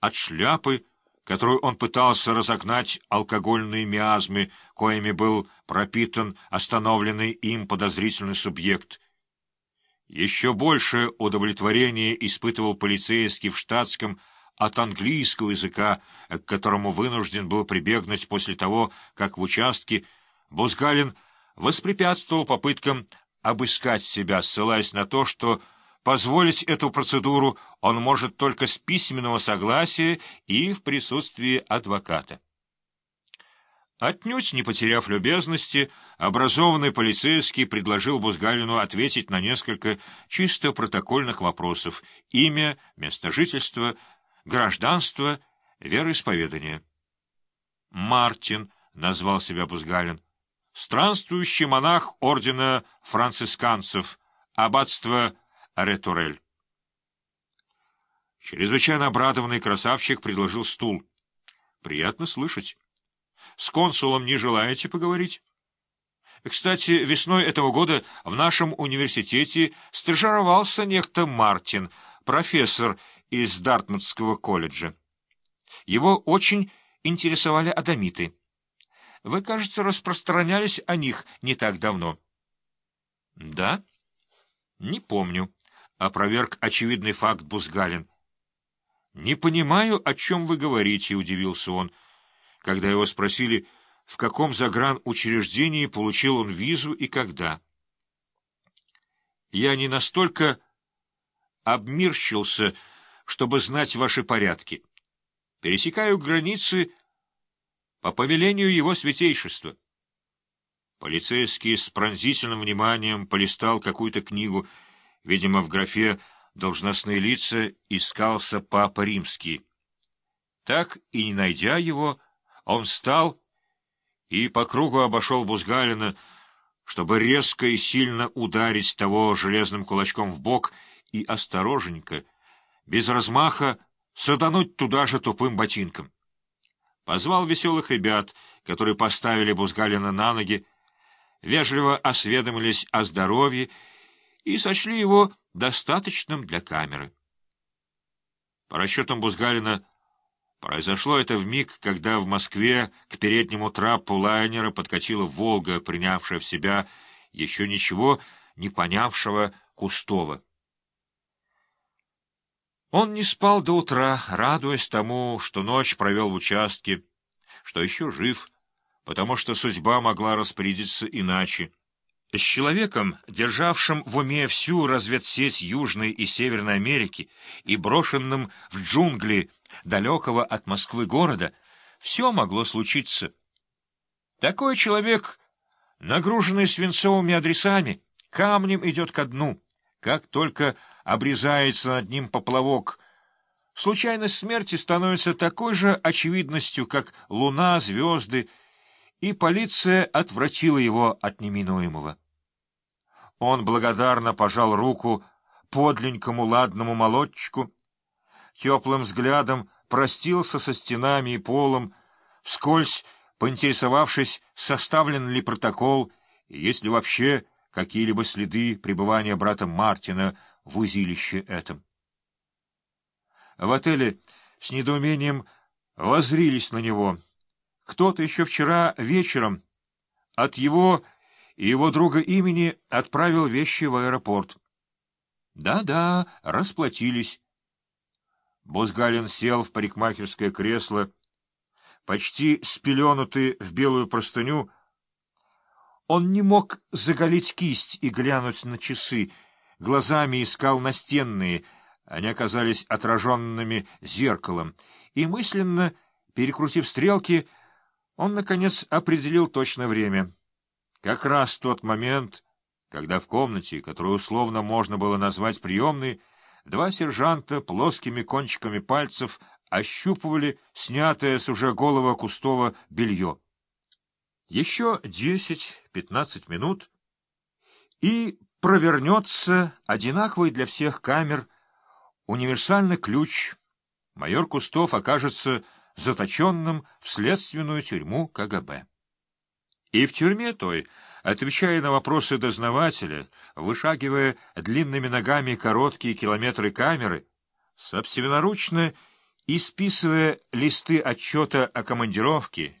от шляпы, которую он пытался разогнать алкогольные миазмы, коими был пропитан остановленный им подозрительный субъект. Еще большее удовлетворение испытывал полицейский в штатском от английского языка, к которому вынужден был прибегнуть после того, как в участке Бузгалин воспрепятствовал попыткам обыскать себя, ссылаясь на то, что позволить эту процедуру он может только с письменного согласия и в присутствии адвоката. Отнюдь не потеряв любезности, образованный полицейский предложил Бузгалину ответить на несколько чисто протокольных вопросов — имя, место жительства — гражданство, вероисповедание. Мартин назвал себя Бузгалин, странствующий монах ордена францисканцев, аббатство Ретурель. Чрезвычайно обрадованный красавчик предложил стул. Приятно слышать. С консулом не желаете поговорить? Кстати, весной этого года в нашем университете стажировался некто Мартин, профессор из Дартмутского колледжа. Его очень интересовали адамиты. Вы, кажется, распространялись о них не так давно. — Да? — Не помню. Опроверг очевидный факт Бузгалин. — Не понимаю, о чем вы говорите, — удивился он, когда его спросили, в каком загранучреждении получил он визу и когда. — Я не настолько обмирщился, — чтобы знать ваши порядки. Пересекаю границы по повелению его святейшества. Полицейский с пронзительным вниманием полистал какую-то книгу, видимо, в графе «Должностные лица» искался Папа Римский. Так и не найдя его, он встал и по кругу обошел Бузгалина, чтобы резко и сильно ударить того железным кулачком в бок и осторожненько, без размаха садануть туда же тупым ботинком. Позвал веселых ребят, которые поставили Бузгалина на ноги, вежливо осведомились о здоровье и сочли его достаточным для камеры. По расчетам Бузгалина, произошло это в миг, когда в Москве к переднему трапу лайнера подкатила «Волга», принявшая в себя еще ничего не понявшего Кустова. Он не спал до утра, радуясь тому, что ночь провел в участке, что еще жив, потому что судьба могла распорядиться иначе. С человеком, державшим в уме всю разведсеть Южной и Северной Америки и брошенным в джунгли далекого от Москвы города, все могло случиться. Такой человек, нагруженный свинцовыми адресами, камнем идет ко дну, как только обрезается над ним поплавок. Случайность смерти становится такой же очевидностью, как луна, звезды, и полиция отвратила его от неминуемого. Он благодарно пожал руку подленькому ладному молодчику, теплым взглядом простился со стенами и полом, вскользь поинтересовавшись, составлен ли протокол, и есть ли вообще какие-либо следы пребывания брата Мартина в узилище этом. В отеле с недоумением возрились на него. Кто-то еще вчера вечером от его и его друга имени отправил вещи в аэропорт. Да-да, расплатились. Бузгалин сел в парикмахерское кресло, почти спеленутый в белую простыню. Он не мог заголить кисть и глянуть на часы, глазами искал настенные, они оказались отраженными зеркалом, и мысленно, перекрутив стрелки, он, наконец, определил точное время. Как раз тот момент, когда в комнате, которую условно можно было назвать приемной, два сержанта плоскими кончиками пальцев ощупывали снятое с уже голого Кустова белье. Еще десять-пятнадцать минут, и провернется одинаковый для всех камер универсальный ключ. Майор Кустов окажется заточенным в следственную тюрьму КГБ. И в тюрьме той, отвечая на вопросы дознавателя, вышагивая длинными ногами короткие километры камеры, собственноручно Исписывая листы отчета о командировке,